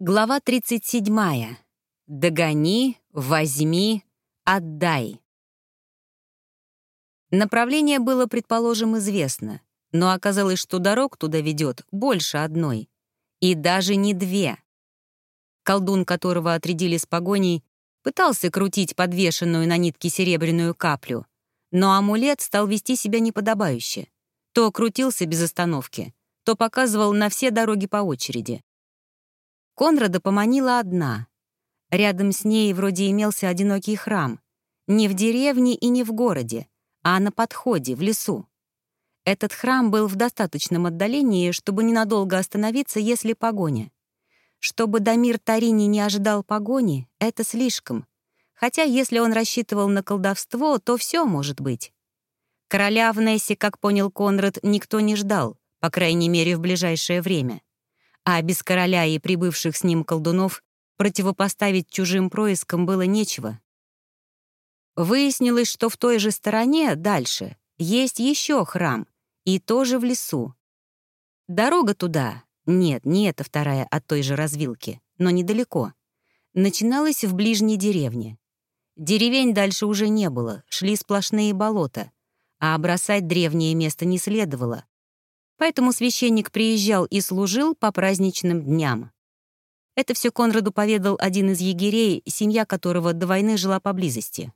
Глава 37. Догони, возьми, отдай. Направление было, предположим, известно, но оказалось, что дорог туда ведет больше одной. И даже не две. Колдун, которого отрядили с погоней, пытался крутить подвешенную на нитке серебряную каплю, но амулет стал вести себя неподобающе. То крутился без остановки, то показывал на все дороги по очереди. Конрада поманила одна. Рядом с ней вроде имелся одинокий храм. Не в деревне и не в городе, а на подходе, в лесу. Этот храм был в достаточном отдалении, чтобы ненадолго остановиться, если погоня. Чтобы Дамир Тарини не ожидал погони, это слишком. Хотя если он рассчитывал на колдовство, то все может быть. Короля в Нессе, как понял Конрад, никто не ждал, по крайней мере, в ближайшее время а без короля и прибывших с ним колдунов противопоставить чужим проискам было нечего. Выяснилось, что в той же стороне, дальше, есть еще храм, и тоже в лесу. Дорога туда, нет, не эта вторая от той же развилки, но недалеко, начиналась в ближней деревне. Деревень дальше уже не было, шли сплошные болота, а бросать древнее место не следовало, Поэтому священник приезжал и служил по праздничным дням. Это все Конраду поведал один из егерей, семья которого до войны жила поблизости.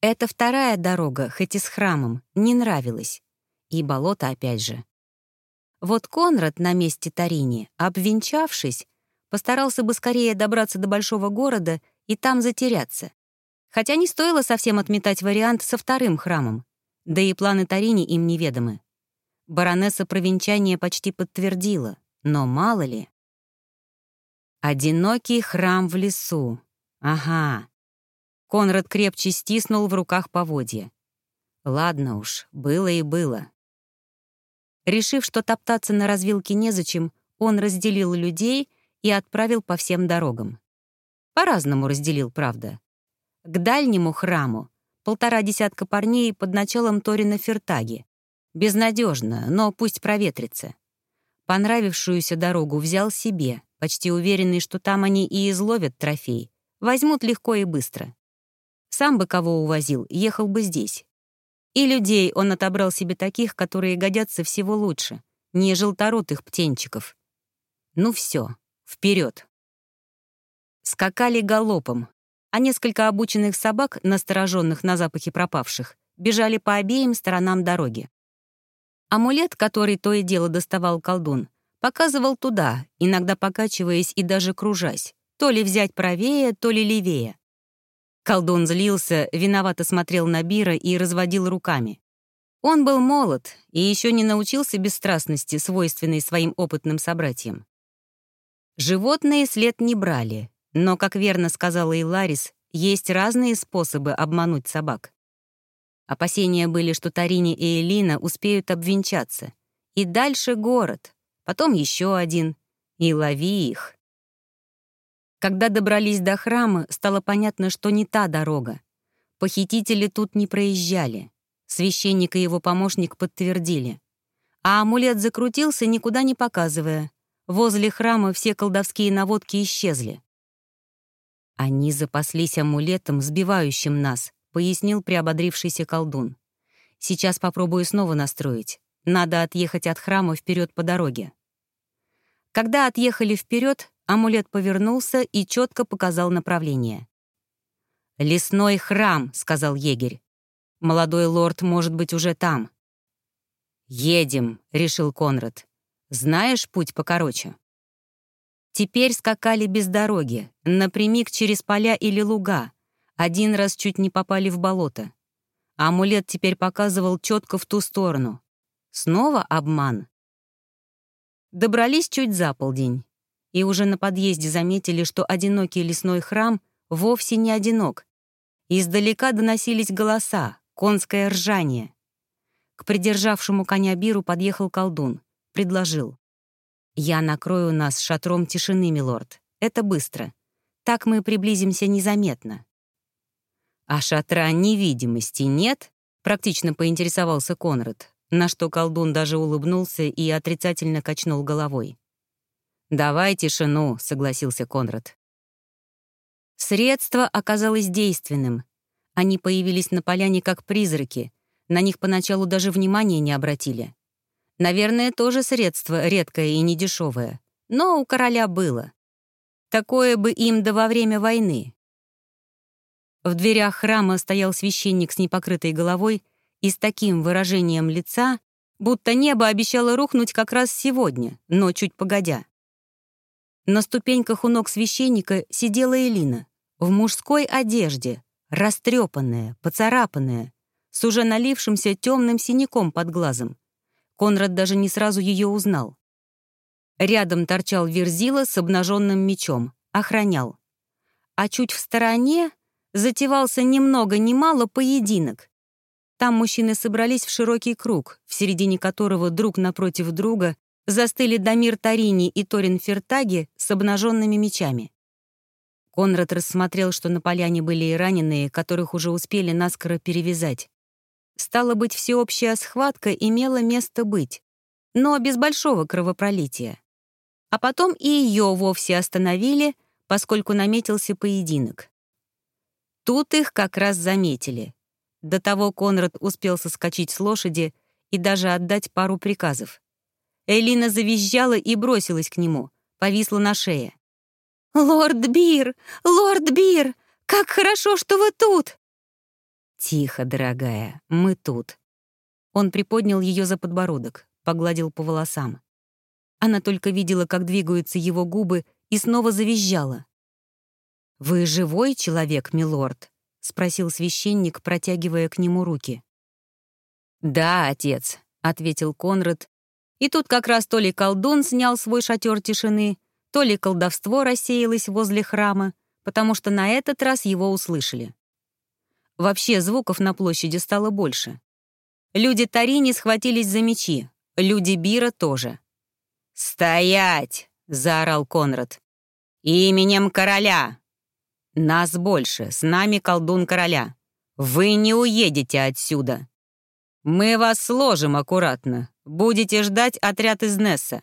Эта вторая дорога, хоть и с храмом, не нравилась. И болото опять же. Вот Конрад на месте Тарини, обвенчавшись, постарался бы скорее добраться до большого города и там затеряться. Хотя не стоило совсем отметать вариант со вторым храмом, да и планы Тарини им неведомы. Баронесса провинчания почти подтвердила, но мало ли. Одинокий храм в лесу. Ага. Конрад крепче стиснул в руках поводья. Ладно уж, было и было. Решив, что топтаться на развилке незачем, он разделил людей и отправил по всем дорогам. По-разному разделил, правда. К дальнему храму полтора десятка парней под началом Торина Фертаги, Безнадежно, но пусть проветрится. Понравившуюся дорогу взял себе, почти уверенный, что там они и изловят трофей. Возьмут легко и быстро. Сам бы кого увозил, ехал бы здесь. И людей он отобрал себе таких, которые годятся всего лучше, не желторотых птенчиков. Ну все, вперед. Скакали галопом, а несколько обученных собак, настороженных на запахе пропавших, бежали по обеим сторонам дороги. Амулет, который то и дело доставал колдун, показывал туда, иногда покачиваясь и даже кружась, то ли взять правее, то ли левее. Колдун злился, виновато смотрел на Бира и разводил руками. Он был молод и еще не научился бесстрастности, свойственной своим опытным собратьям. Животные след не брали, но, как верно сказала и Ларис, есть разные способы обмануть собак. Опасения были, что Тарини и Элина успеют обвенчаться. И дальше город, потом еще один. И лови их. Когда добрались до храма, стало понятно, что не та дорога. Похитители тут не проезжали. Священник и его помощник подтвердили. А амулет закрутился, никуда не показывая. Возле храма все колдовские наводки исчезли. Они запаслись амулетом, сбивающим нас, — пояснил приободрившийся колдун. «Сейчас попробую снова настроить. Надо отъехать от храма вперед по дороге». Когда отъехали вперед, амулет повернулся и четко показал направление. «Лесной храм», — сказал егерь. «Молодой лорд может быть уже там». «Едем», — решил Конрад. «Знаешь путь покороче?» Теперь скакали без дороги, напрямик через поля или луга, один раз чуть не попали в болото. А амулет теперь показывал четко в ту сторону. Снова обман. Добрались чуть за полдень. И уже на подъезде заметили, что одинокий лесной храм вовсе не одинок. Издалека доносились голоса, конское ржание. К придержавшему коня Биру подъехал колдун. Предложил. «Я накрою нас шатром тишины, милорд. Это быстро. Так мы приблизимся незаметно». «А шатра невидимости нет?» — практично поинтересовался Конрад, на что колдун даже улыбнулся и отрицательно качнул головой. «Давай тишину», — согласился Конрад. Средство оказалось действенным. Они появились на поляне как призраки. На них поначалу даже внимания не обратили. Наверное, тоже средство редкое и недешевое. Но у короля было. Такое бы им да во время войны. В дверях храма стоял священник с непокрытой головой и с таким выражением лица, будто небо обещало рухнуть как раз сегодня, но чуть погодя. На ступеньках у ног священника сидела Элина в мужской одежде, растрепанная, поцарапанная, с уже налившимся темным синяком под глазом. Конрад даже не сразу ее узнал. Рядом торчал Верзила с обнаженным мечом, охранял. А чуть в стороне затевался ни много ни мало поединок. Там мужчины собрались в широкий круг, в середине которого друг напротив друга застыли Дамир Тарини и Торин Фертаги с обнаженными мечами. Конрад рассмотрел, что на поляне были и раненые, которых уже успели наскоро перевязать. Стало быть, всеобщая схватка имела место быть, но без большого кровопролития. А потом и ее вовсе остановили, поскольку наметился поединок. Тут их как раз заметили. До того Конрад успел соскочить с лошади и даже отдать пару приказов. Элина завизжала и бросилась к нему, повисла на шее. «Лорд Бир! Лорд Бир! Как хорошо, что вы тут!» «Тихо, дорогая, мы тут». Он приподнял ее за подбородок, погладил по волосам. Она только видела, как двигаются его губы, и снова завизжала. «Вы живой человек, милорд?» — спросил священник, протягивая к нему руки. «Да, отец», — ответил Конрад. И тут как раз то ли колдун снял свой шатер тишины, то ли колдовство рассеялось возле храма, потому что на этот раз его услышали. Вообще звуков на площади стало больше. Люди Тарини схватились за мечи, люди Бира тоже. «Стоять!» — заорал Конрад. «Именем короля!» «Нас больше, с нами колдун короля. Вы не уедете отсюда. Мы вас сложим аккуратно, будете ждать отряд из Несса,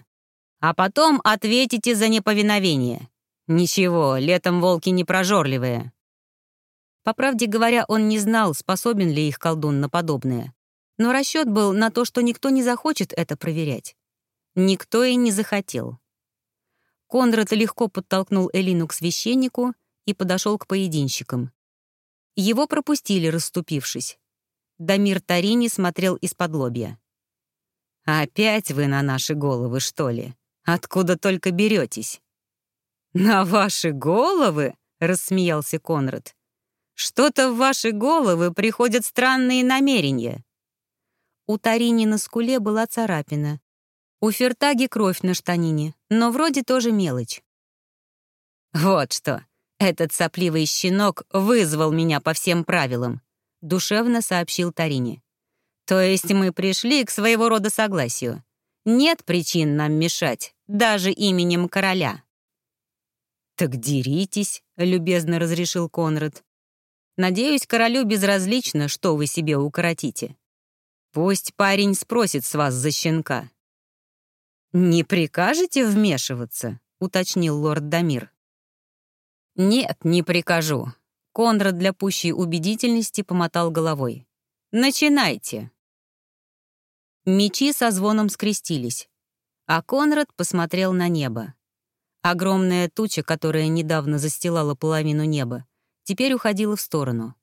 а потом ответите за неповиновение. Ничего, летом волки не прожорливые». По правде говоря, он не знал, способен ли их колдун на подобное. Но расчет был на то, что никто не захочет это проверять. Никто и не захотел. Конрад легко подтолкнул Элину к священнику и подошел к поединщикам. Его пропустили, расступившись. Дамир Тарини смотрел из-под лобья. «Опять вы на наши головы, что ли? Откуда только беретесь?» «На ваши головы?» — рассмеялся Конрад. Что-то в ваши головы приходят странные намерения». У Тарини на скуле была царапина. У Фертаги кровь на штанине, но вроде тоже мелочь. «Вот что, этот сопливый щенок вызвал меня по всем правилам», — душевно сообщил Тарини. «То есть мы пришли к своего рода согласию. Нет причин нам мешать, даже именем короля». «Так деритесь», — любезно разрешил Конрад. Надеюсь, королю безразлично, что вы себе укоротите. Пусть парень спросит с вас за щенка». «Не прикажете вмешиваться?» — уточнил лорд Дамир. «Нет, не прикажу». Конрад для пущей убедительности помотал головой. «Начинайте». Мечи со звоном скрестились, а Конрад посмотрел на небо. Огромная туча, которая недавно застилала половину неба, теперь уходила в сторону.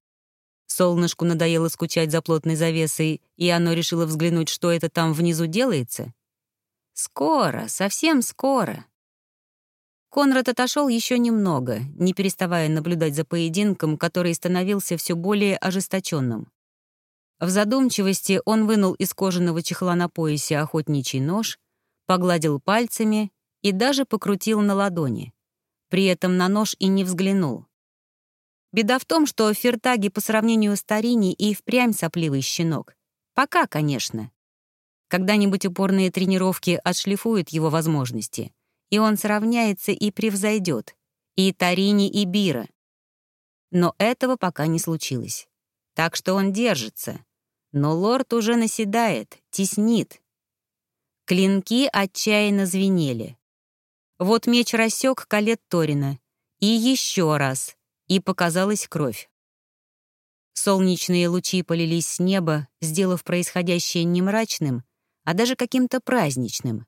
Солнышку надоело скучать за плотной завесой, и оно решило взглянуть, что это там внизу делается. Скоро, совсем скоро. Конрад отошел еще немного, не переставая наблюдать за поединком, который становился все более ожесточенным. В задумчивости он вынул из кожаного чехла на поясе охотничий нож, погладил пальцами и даже покрутил на ладони. При этом на нож и не взглянул. Беда в том, что Фертаги по сравнению с Тарини и впрямь сопливый щенок. Пока, конечно. Когда-нибудь упорные тренировки отшлифуют его возможности, и он сравняется и превзойдет и Тарини, и Бира. Но этого пока не случилось. Так что он держится. Но лорд уже наседает, теснит. Клинки отчаянно звенели. Вот меч рассек колет Торина. И еще раз. И показалась кровь. Солнечные лучи полились с неба, сделав происходящее не мрачным, а даже каким-то праздничным.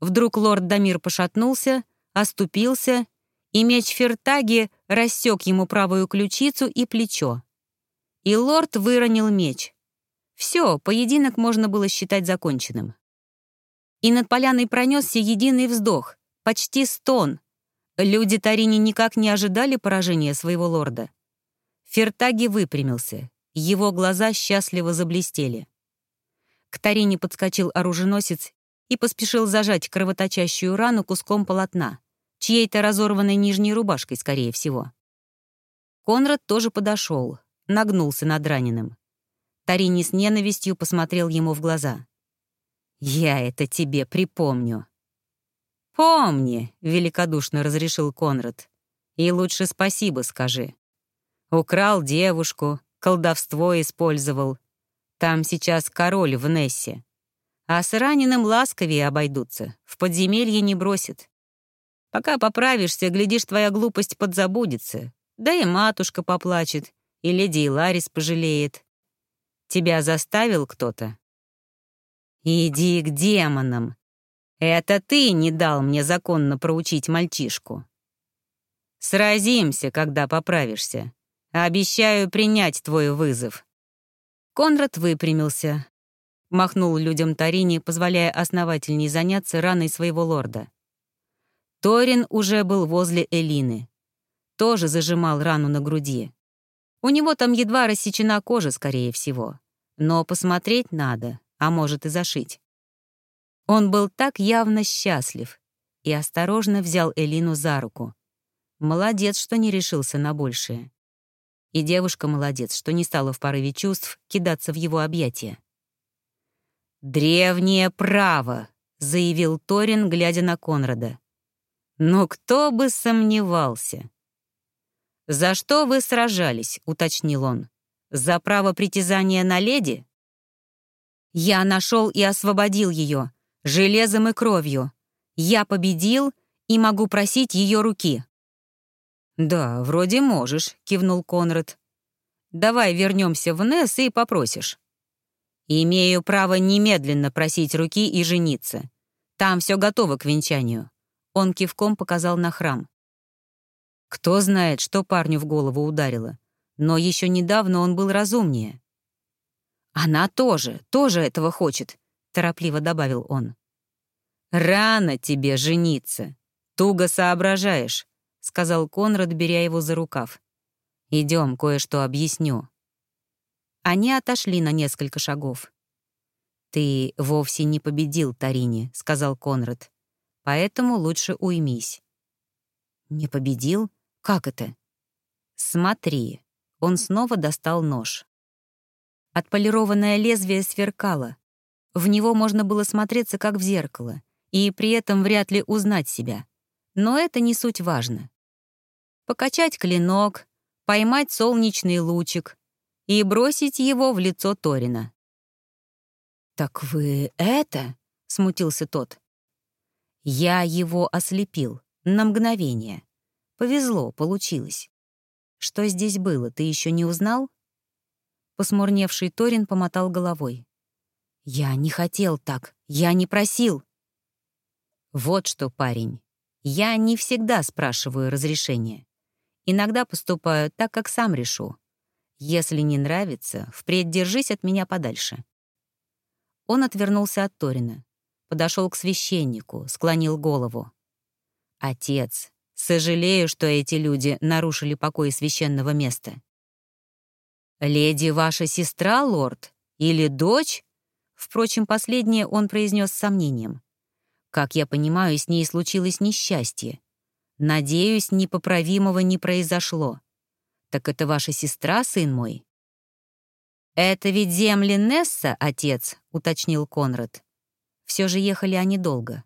Вдруг лорд Дамир пошатнулся, оступился, и меч Фертаги рассек ему правую ключицу и плечо. И лорд выронил меч. Все, поединок можно было считать законченным. И над поляной пронесся единый вздох, почти стон. Люди Тарини никак не ожидали поражения своего лорда. Фертаги выпрямился. Его глаза счастливо заблестели. К Тарине подскочил оруженосец и поспешил зажать кровоточащую рану куском полотна, чьей-то разорванной нижней рубашкой, скорее всего. Конрад тоже подошел, нагнулся над раненым. Тарини с ненавистью посмотрел ему в глаза. «Я это тебе припомню». «Помни», — великодушно разрешил Конрад. «И лучше спасибо скажи. Украл девушку, колдовство использовал. Там сейчас король в Нессе. А с раненым ласковее обойдутся, в подземелье не бросят. Пока поправишься, глядишь, твоя глупость подзабудется. Да и матушка поплачет, и леди Иларис пожалеет. Тебя заставил кто-то? Иди к демонам. Это ты не дал мне законно проучить мальчишку. Сразимся, когда поправишься. Обещаю принять твой вызов». Конрад выпрямился, махнул людям Тарини, позволяя основательней заняться раной своего лорда. Торин уже был возле Элины. Тоже зажимал рану на груди. У него там едва рассечена кожа, скорее всего. Но посмотреть надо, а может и зашить. Он был так явно счастлив и осторожно взял Элину за руку. Молодец, что не решился на большее. И девушка молодец, что не стала в порыве чувств кидаться в его объятия. «Древнее право», — заявил Торин, глядя на Конрада. «Но кто бы сомневался?» «За что вы сражались?» — уточнил он. «За право притязания на леди?» «Я нашел и освободил ее, железом и кровью. Я победил и могу просить ее руки». «Да, вроде можешь», — кивнул Конрад. «Давай вернемся в Несс и попросишь». «Имею право немедленно просить руки и жениться. Там все готово к венчанию». Он кивком показал на храм. Кто знает, что парню в голову ударило. Но еще недавно он был разумнее. «Она тоже, тоже этого хочет», — торопливо добавил он. «Рано тебе жениться. Туго соображаешь. — сказал Конрад, беря его за рукав. «Идем, кое-что объясню». Они отошли на несколько шагов. «Ты вовсе не победил Тарини», — сказал Конрад. «Поэтому лучше уймись». «Не победил? Как это?» «Смотри». Он снова достал нож. Отполированное лезвие сверкало. В него можно было смотреться, как в зеркало, и при этом вряд ли узнать себя. Но это не суть важно. Покачать клинок, поймать солнечный лучик и бросить его в лицо Торина. «Так вы это?» — смутился тот. «Я его ослепил. На мгновение. Повезло, получилось. Что здесь было, ты еще не узнал?» Посмурневший Торин помотал головой. «Я не хотел так. Я не просил». «Вот что, парень. Я не всегда спрашиваю разрешения. Иногда поступаю так, как сам решу. Если не нравится, впредь держись от меня подальше». Он отвернулся от Торина, подошел к священнику, склонил голову. «Отец, сожалею, что эти люди нарушили покой священного места». «Леди ваша сестра, лорд? Или дочь?» Впрочем, последнее он произнес с сомнением. Как я понимаю, с ней случилось несчастье. Надеюсь, непоправимого не произошло. Так это ваша сестра, сын мой? Это ведь земли Несса, отец, уточнил Конрад. Все же ехали они долго.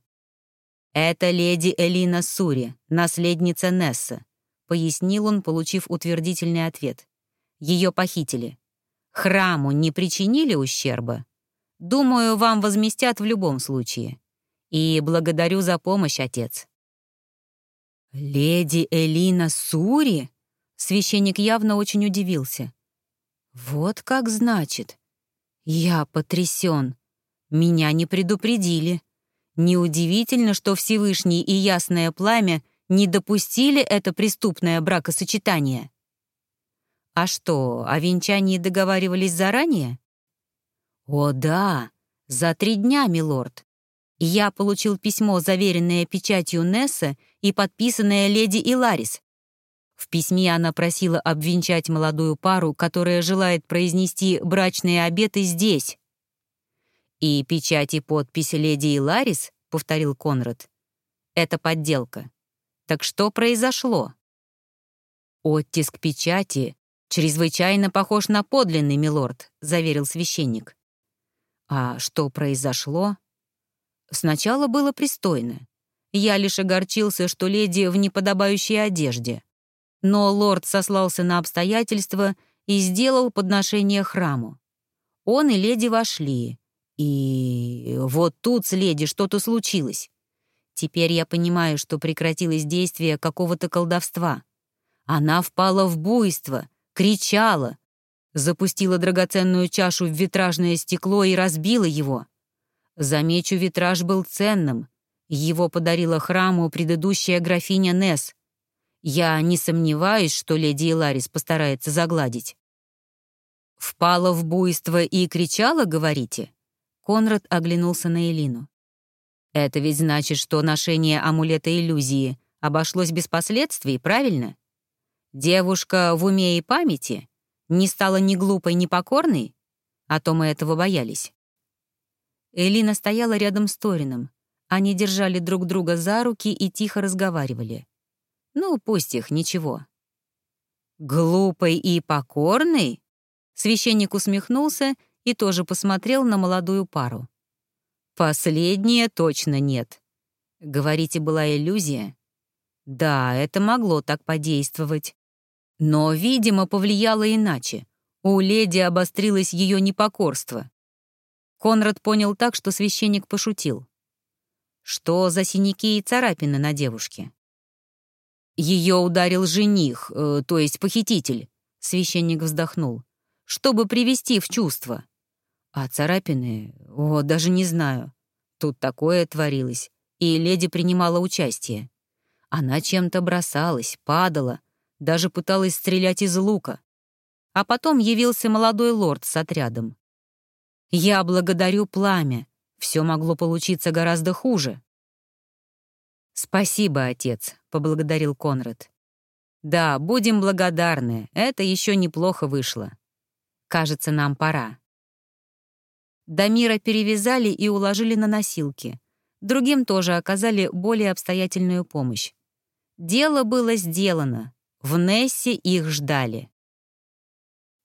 Это леди Элина Сури, наследница Несса, пояснил он, получив утвердительный ответ. Ее похитили. Храму не причинили ущерба? Думаю, вам возместят в любом случае. И благодарю за помощь, отец». «Леди Элина Сури?» Священник явно очень удивился. «Вот как значит. Я потрясен. Меня не предупредили. Неудивительно, что Всевышний и Ясное Пламя не допустили это преступное бракосочетание. А что, о венчании договаривались заранее? О да, за три дня, милорд. Я получил письмо, заверенное печатью Несса и подписанное леди Иларис. В письме она просила обвенчать молодую пару, которая желает произнести брачные обеты здесь. «И печать и подпись леди Иларис», — повторил Конрад, — «это подделка. Так что произошло?» «Оттиск печати чрезвычайно похож на подлинный, милорд», — заверил священник. «А что произошло?» Сначала было пристойно. Я лишь огорчился, что леди в неподобающей одежде. Но лорд сослался на обстоятельства и сделал подношение храму. Он и леди вошли. И вот тут с леди что-то случилось. Теперь я понимаю, что прекратилось действие какого-то колдовства. Она впала в буйство, кричала, запустила драгоценную чашу в витражное стекло и разбила его. Замечу, витраж был ценным. Его подарила храму предыдущая графиня Несс. Я не сомневаюсь, что леди Иларис постарается загладить. «Впала в буйство и кричала, говорите?» Конрад оглянулся на Элину. Это ведь значит, что ношение амулета иллюзии обошлось без последствий, правильно? Девушка в уме и памяти не стала ни глупой, ни покорной, а то мы этого боялись. Элина стояла рядом с Торином. Они держали друг друга за руки и тихо разговаривали. Ну, пусть их, ничего. «Глупой и покорной?» Священник усмехнулся и тоже посмотрел на молодую пару. Последнее точно нет. Говорите, была иллюзия? Да, это могло так подействовать. Но, видимо, повлияло иначе. У леди обострилось ее непокорство. Конрад понял так, что священник пошутил. Что за синяки и царапины на девушке? Ее ударил жених, э, то есть похититель, священник вздохнул, чтобы привести в чувство. А царапины, о, даже не знаю. Тут такое творилось, и леди принимала участие. Она чем-то бросалась, падала, даже пыталась стрелять из лука. А потом явился молодой лорд с отрядом. Я благодарю пламя. Все могло получиться гораздо хуже. «Спасибо, отец», — поблагодарил Конрад. «Да, будем благодарны, это еще неплохо вышло. Кажется, нам пора». Дамира перевязали и уложили на носилки. Другим тоже оказали более обстоятельную помощь. Дело было сделано. В Нессе их ждали.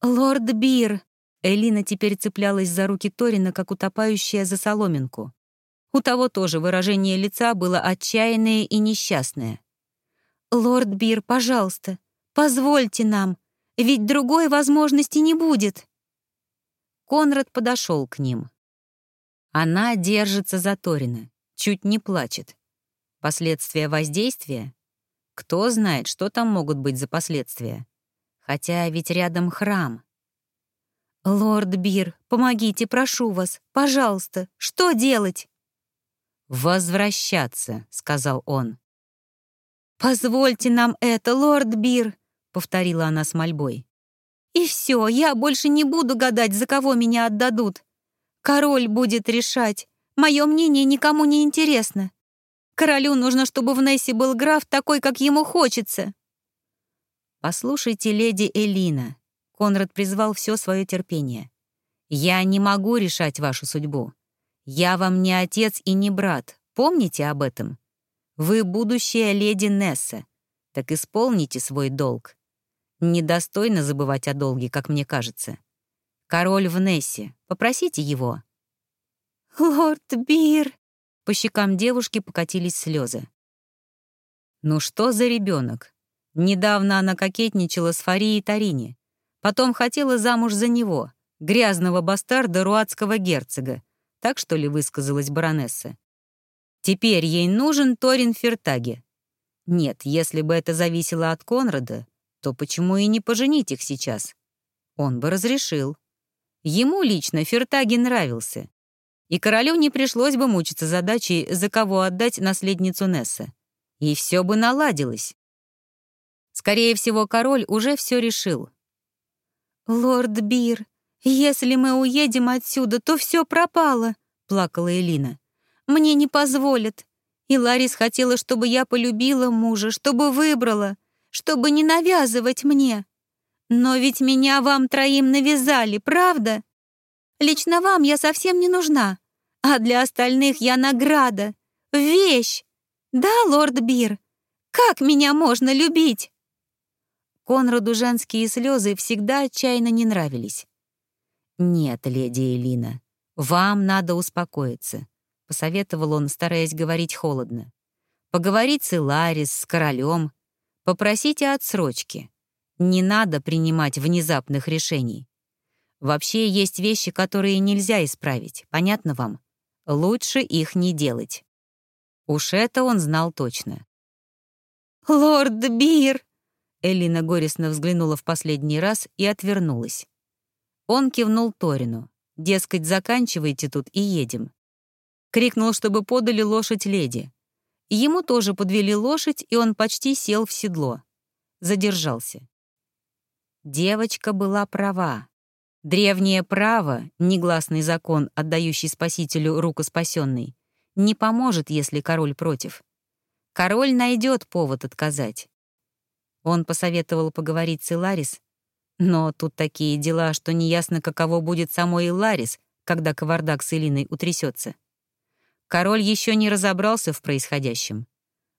«Лорд Бир!» Элина теперь цеплялась за руки Торина, как утопающая за соломинку. У того тоже выражение лица было отчаянное и несчастное. «Лорд Бир, пожалуйста, позвольте нам, ведь другой возможности не будет». Конрад подошел к ним. Она держится за Торина, чуть не плачет. Последствия воздействия? Кто знает, что там могут быть за последствия? Хотя ведь рядом храм. «Лорд Бир, помогите, прошу вас, пожалуйста, что делать?» «Возвращаться», — сказал он. «Позвольте нам это, лорд Бир», — повторила она с мольбой. И все, я больше не буду гадать, за кого меня отдадут. Король будет решать. Мое мнение никому не интересно. Королю нужно, чтобы в Нессе был граф такой, как ему хочется. «Послушайте, леди Элина», — Конрад призвал все свое терпение. «Я не могу решать вашу судьбу. Я вам не отец и не брат. Помните об этом? Вы будущая леди Несса. Так исполните свой долг. Недостойно забывать о долге, как мне кажется. Король в Нессе. Попросите его». «Лорд Бир!» По щекам девушки покатились слезы. «Ну что за ребенок? Недавно она кокетничала с Фарией Тарини. Потом хотела замуж за него, грязного бастарда руатского герцога. Так что ли высказалась баронесса? Теперь ей нужен Торин Фертаге. Нет, если бы это зависело от Конрада, то почему и не поженить их сейчас? Он бы разрешил. Ему лично Фертаге нравился. И королю не пришлось бы мучиться задачей, за кого отдать наследницу Несса. И все бы наладилось. Скорее всего, король уже все решил. «Лорд Бир, если мы уедем отсюда, то все пропало», — плакала Элина. «Мне не позволят. И Ларис хотела, чтобы я полюбила мужа, чтобы выбрала, чтобы не навязывать мне. Но ведь меня вам троим навязали, правда? Лично вам я совсем не нужна, а для остальных я награда, вещь. Да, лорд Бир, как меня можно любить?» Конраду женские слезы всегда отчаянно не нравились. «Нет, леди Элина, вам надо успокоиться», — посоветовал он, стараясь говорить холодно. «Поговорить с Иларис, с королем, попросите отсрочки. Не надо принимать внезапных решений. Вообще есть вещи, которые нельзя исправить, понятно вам? Лучше их не делать». Уж это он знал точно. «Лорд Бир!» Элина горестно взглянула в последний раз и отвернулась. Он кивнул Торину. Дескать, заканчивайте тут и едем. Крикнул, чтобы подали лошадь леди. Ему тоже подвели лошадь, и он почти сел в седло. Задержался. Девочка была права. Древнее право, негласный закон, отдающий спасителю руку спасенной, не поможет, если король против. Король найдет повод отказать. Он посоветовал поговорить с Иларис, но тут такие дела, что неясно, каково будет самой Иларис, когда кавардак с Элиной утрясется. Король еще не разобрался в происходящем.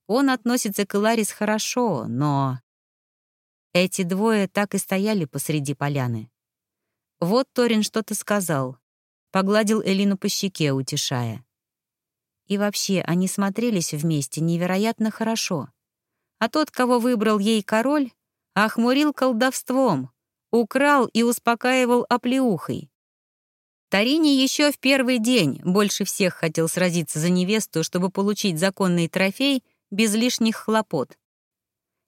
Он относится к Иларис хорошо, но... Эти двое так и стояли посреди поляны. Вот Торин что-то сказал, погладил Элину по щеке, утешая. И вообще, они смотрелись вместе невероятно хорошо — а тот, кого выбрал ей король, охмурил колдовством, украл и успокаивал оплеухой. Тарини еще в первый день больше всех хотел сразиться за невесту, чтобы получить законный трофей без лишних хлопот.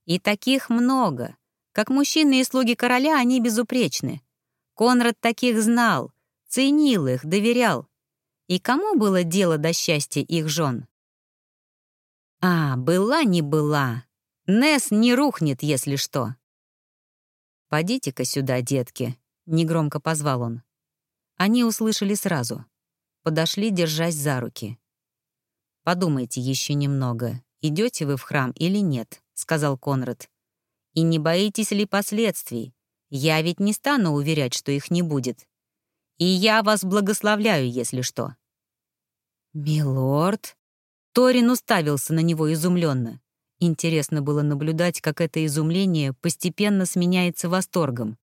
И таких много. Как мужчины и слуги короля они безупречны. Конрад таких знал, ценил их, доверял. И кому было дело до счастья их жен? А, была не была. Нес не рухнет, если что. «Подите-ка сюда, детки», — негромко позвал он. Они услышали сразу. Подошли, держась за руки. «Подумайте еще немного, идете вы в храм или нет», — сказал Конрад. «И не боитесь ли последствий? Я ведь не стану уверять, что их не будет. И я вас благословляю, если что». «Милорд?» Торин уставился на него изумленно. Интересно было наблюдать, как это изумление постепенно сменяется восторгом.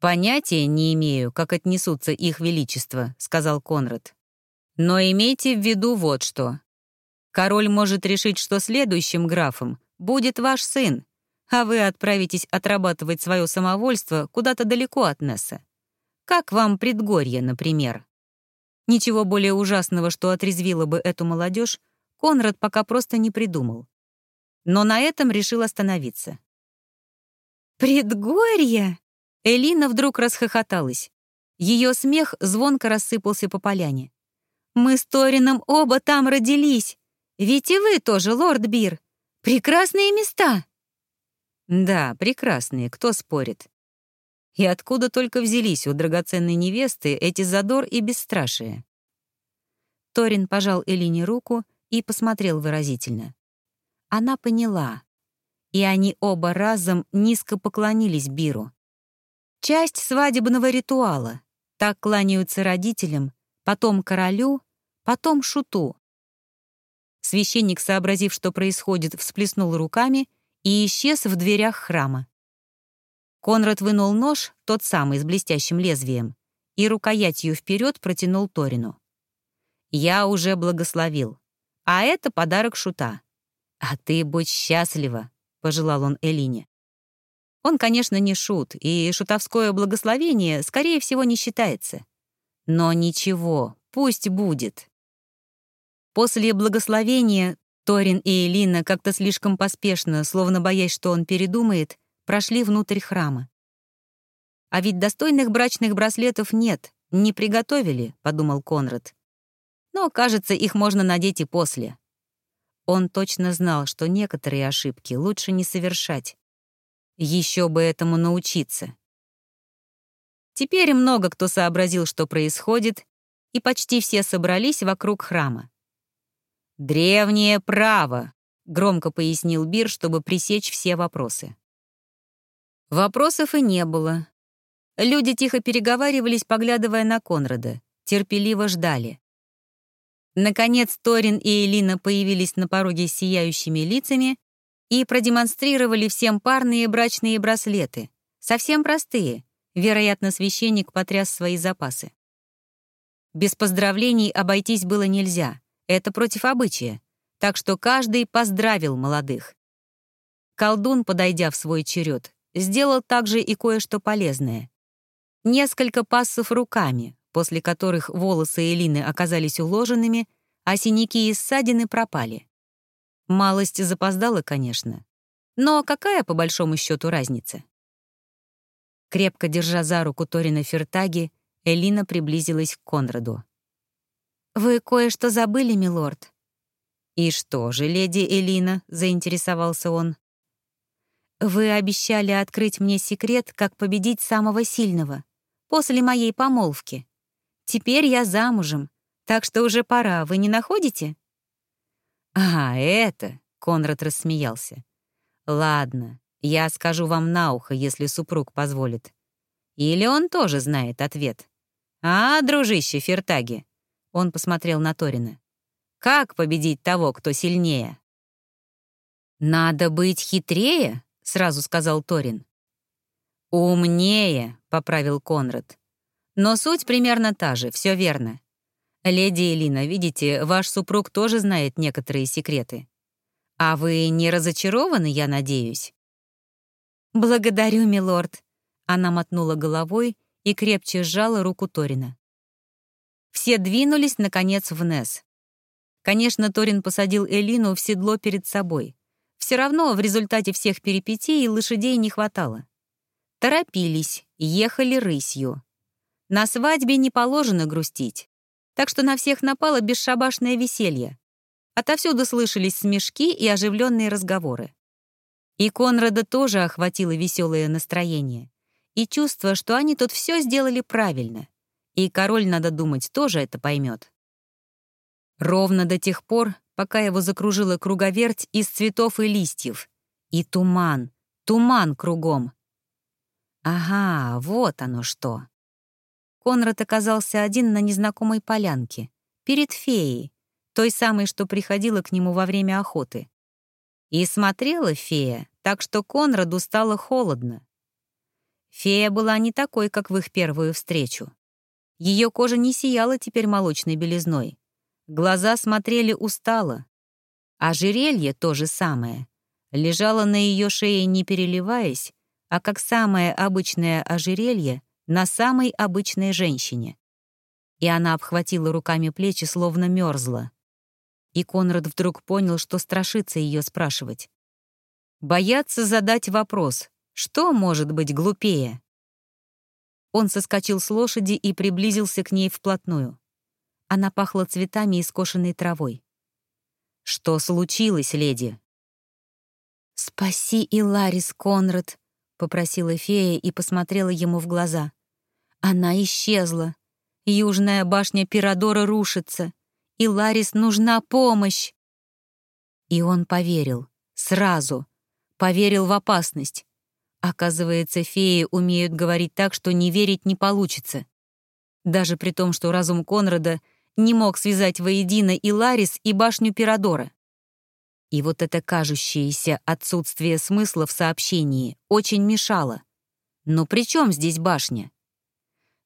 «Понятия не имею, как отнесутся их величество», — сказал Конрад. «Но имейте в виду вот что. Король может решить, что следующим графом будет ваш сын, а вы отправитесь отрабатывать свое самовольство куда-то далеко от Несса. Как вам предгорье, например?» Ничего более ужасного, что отрезвило бы эту молодежь, Конрад пока просто не придумал но на этом решил остановиться. «Предгорье!» Элина вдруг расхохоталась. Ее смех звонко рассыпался по поляне. «Мы с Торином оба там родились. Ведь и вы тоже, лорд Бир. Прекрасные места!» «Да, прекрасные, кто спорит?» И откуда только взялись у драгоценной невесты эти задор и бесстрашие? Торин пожал Элине руку и посмотрел выразительно. Она поняла. И они оба разом низко поклонились Биру. Часть свадебного ритуала. Так кланяются родителям, потом королю, потом шуту. Священник, сообразив, что происходит, всплеснул руками и исчез в дверях храма. Конрад вынул нож, тот самый с блестящим лезвием, и рукоятью вперед протянул Торину. «Я уже благословил. А это подарок шута. «А ты будь счастлива», — пожелал он Элине. Он, конечно, не шут, и шутовское благословение, скорее всего, не считается. Но ничего, пусть будет. После благословения Торин и Элина как-то слишком поспешно, словно боясь, что он передумает, прошли внутрь храма. «А ведь достойных брачных браслетов нет, не приготовили», — подумал Конрад. «Но, кажется, их можно надеть и после». Он точно знал, что некоторые ошибки лучше не совершать. Еще бы этому научиться. Теперь много кто сообразил, что происходит, и почти все собрались вокруг храма. «Древнее право», — громко пояснил Бир, чтобы пресечь все вопросы. Вопросов и не было. Люди тихо переговаривались, поглядывая на Конрада, терпеливо ждали. Наконец Торин и Элина появились на пороге с сияющими лицами и продемонстрировали всем парные брачные браслеты, совсем простые. Вероятно, священник потряс свои запасы. Без поздравлений обойтись было нельзя. Это против обычая. Так что каждый поздравил молодых. Колдун, подойдя в свой черед, сделал также и кое-что полезное. Несколько пассов руками, после которых волосы Элины оказались уложенными, а синяки и ссадины пропали. Малость запоздала, конечно. Но какая, по большому счету, разница? Крепко держа за руку Торина Фертаги, Элина приблизилась к Конраду. «Вы кое-что забыли, милорд?» «И что же, леди Элина?» — заинтересовался он. «Вы обещали открыть мне секрет, как победить самого сильного, после моей помолвки. Теперь я замужем, так что уже пора, вы не находите?» «А, это...» — Конрад рассмеялся. «Ладно, я скажу вам на ухо, если супруг позволит. Или он тоже знает ответ. А, дружище Фертаги, он посмотрел на Торина. «Как победить того, кто сильнее?» «Надо быть хитрее», — сразу сказал Торин. «Умнее», — поправил Конрад. «Но суть примерно та же, все верно. Леди Элина, видите, ваш супруг тоже знает некоторые секреты. А вы не разочарованы, я надеюсь?» «Благодарю, милорд», — она мотнула головой и крепче сжала руку Торина. Все двинулись, наконец, в Нес. Конечно, Торин посадил Элину в седло перед собой. Все равно в результате всех перипетий лошадей не хватало. Торопились, ехали рысью. На свадьбе не положено грустить, так что на всех напало бесшабашное веселье. Отовсюду слышались смешки и оживленные разговоры. И Конрада тоже охватило веселое настроение и чувство, что они тут все сделали правильно — и король, надо думать, тоже это поймет. Ровно до тех пор, пока его закружила круговерть из цветов и листьев. И туман, туман кругом. Ага, вот оно что. Конрад оказался один на незнакомой полянке, перед феей, той самой, что приходила к нему во время охоты. И смотрела фея, так что Конраду стало холодно. Фея была не такой, как в их первую встречу. Ее кожа не сияла теперь молочной белизной. Глаза смотрели устало. А жерелье то же самое. Лежало на ее шее, не переливаясь, а как самое обычное ожерелье на самой обычной женщине. И она обхватила руками плечи, словно мерзла. И Конрад вдруг понял, что страшится ее спрашивать. Бояться задать вопрос, что может быть глупее? Он соскочил с лошади и приблизился к ней вплотную. Она пахла цветами и скошенной травой. «Что случилось, леди?» «Спаси Иларис, Конрад», — попросила фея и посмотрела ему в глаза. «Она исчезла. Южная башня Пирадора рушится. Иларис нужна помощь!» И он поверил. Сразу. Поверил в опасность. Оказывается, феи умеют говорить так, что не верить не получится. Даже при том, что разум Конрада не мог связать воедино и Ларис, и башню Пирадора. И вот это кажущееся отсутствие смысла в сообщении очень мешало. Но при чем здесь башня?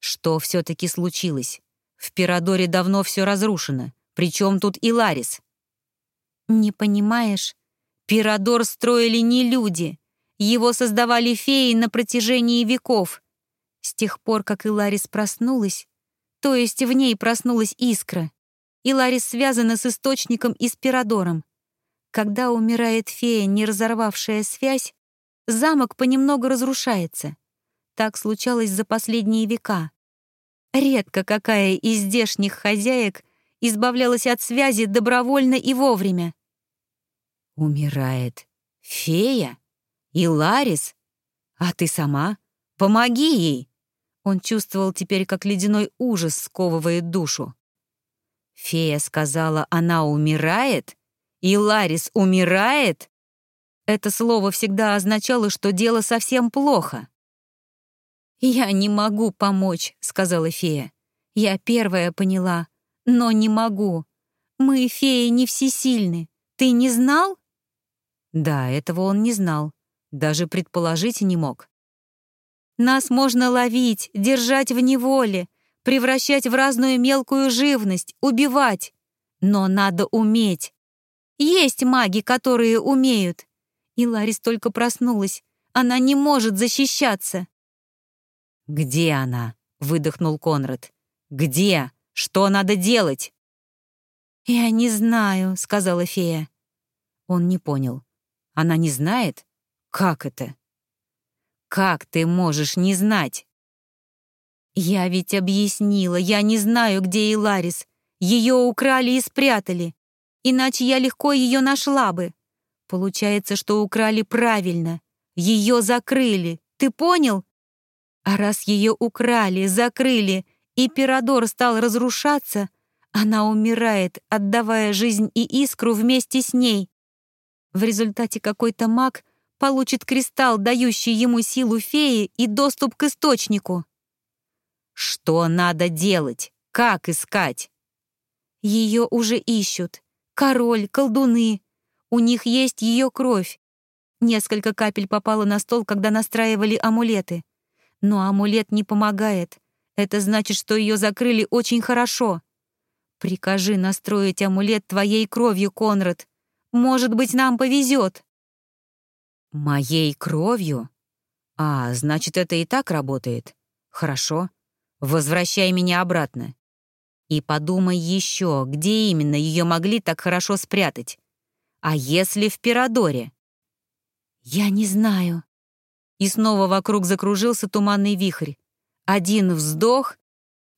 Что все-таки случилось? В Пирадоре давно все разрушено. Причем тут и Ларис? Не понимаешь? Пирадор строили не люди. Его создавали феи на протяжении веков. С тех пор, как Иларис проснулась, то есть в ней проснулась искра, и Ларис связана с источником и с Пирадором. Когда умирает фея, не разорвавшая связь, замок понемногу разрушается. Так случалось за последние века. Редко какая из здешних хозяек избавлялась от связи добровольно и вовремя. «Умирает фея? И Ларис? А ты сама? Помоги ей!» Он чувствовал теперь, как ледяной ужас сковывает душу. Фея сказала, она умирает? И Ларис умирает? Это слово всегда означало, что дело совсем плохо. «Я не могу помочь», — сказала фея. «Я первая поняла, но не могу. Мы, феи, не всесильны. Ты не знал?» Да, этого он не знал. Даже предположить не мог. «Нас можно ловить, держать в неволе, превращать в разную мелкую живность, убивать. Но надо уметь. Есть маги, которые умеют». И Ларис только проснулась. Она не может защищаться. «Где она?» — выдохнул Конрад. «Где? Что надо делать?» «Я не знаю», — сказала фея. Он не понял. «Она не знает? Как это?» «Как ты можешь не знать?» «Я ведь объяснила, я не знаю, где Иларис. Ее украли и спрятали. Иначе я легко ее нашла бы. Получается, что украли правильно. Ее закрыли. Ты понял? А раз ее украли, закрыли, и Пирадор стал разрушаться, она умирает, отдавая жизнь и искру вместе с ней. В результате какой-то маг получит кристалл, дающий ему силу феи и доступ к источнику. Что надо делать? Как искать? Ее уже ищут. Король, колдуны. У них есть ее кровь. Несколько капель попало на стол, когда настраивали амулеты. Но амулет не помогает. Это значит, что ее закрыли очень хорошо. Прикажи настроить амулет твоей кровью, Конрад. Может быть, нам повезет. Моей кровью? А, значит, это и так работает. Хорошо. Возвращай меня обратно. И подумай еще, где именно ее могли так хорошо спрятать. А если в Пирадоре? Я не знаю. И снова вокруг закружился туманный вихрь. Один вздох,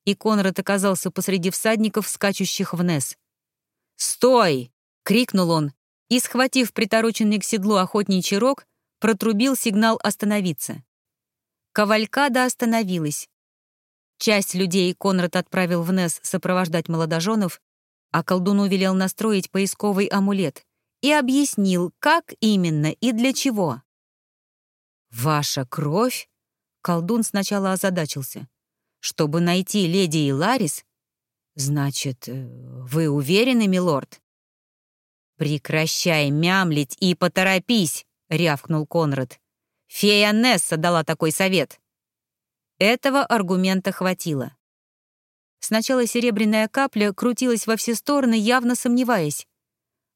и Конрад оказался посреди всадников, скачущих вниз. «Стой!» — крикнул он, и, схватив притороченный к седлу охотничий рог, протрубил сигнал остановиться. Кавалькада остановилась. Часть людей Конрад отправил в Нес сопровождать молодоженов, а колдуну велел настроить поисковый амулет и объяснил, как именно и для чего. «Ваша кровь?» Колдун сначала озадачился. «Чтобы найти леди и Ларис? Значит, э, вы уверены, милорд?» «Прекращай мямлить и поторопись!» — рявкнул Конрад. «Фея Несса дала такой совет!» Этого аргумента хватило. Сначала серебряная капля крутилась во все стороны, явно сомневаясь,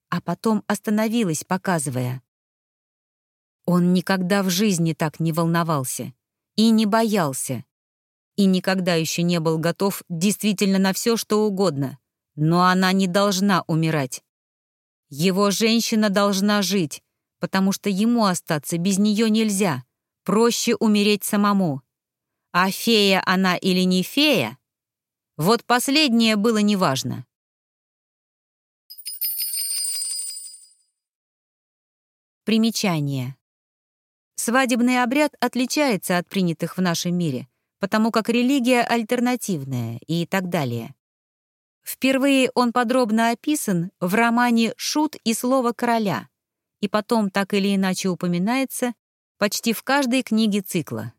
а потом остановилась, показывая. Он никогда в жизни так не волновался и не боялся, и никогда еще не был готов действительно на все, что угодно. Но она не должна умирать. Его женщина должна жить, потому что ему остаться без нее нельзя. Проще умереть самому. А фея она или не фея? Вот последнее было неважно. Примечание. Свадебный обряд отличается от принятых в нашем мире, потому как религия альтернативная и так далее. Впервые он подробно описан в романе «Шут и слово короля», и потом так или иначе упоминается почти в каждой книге цикла.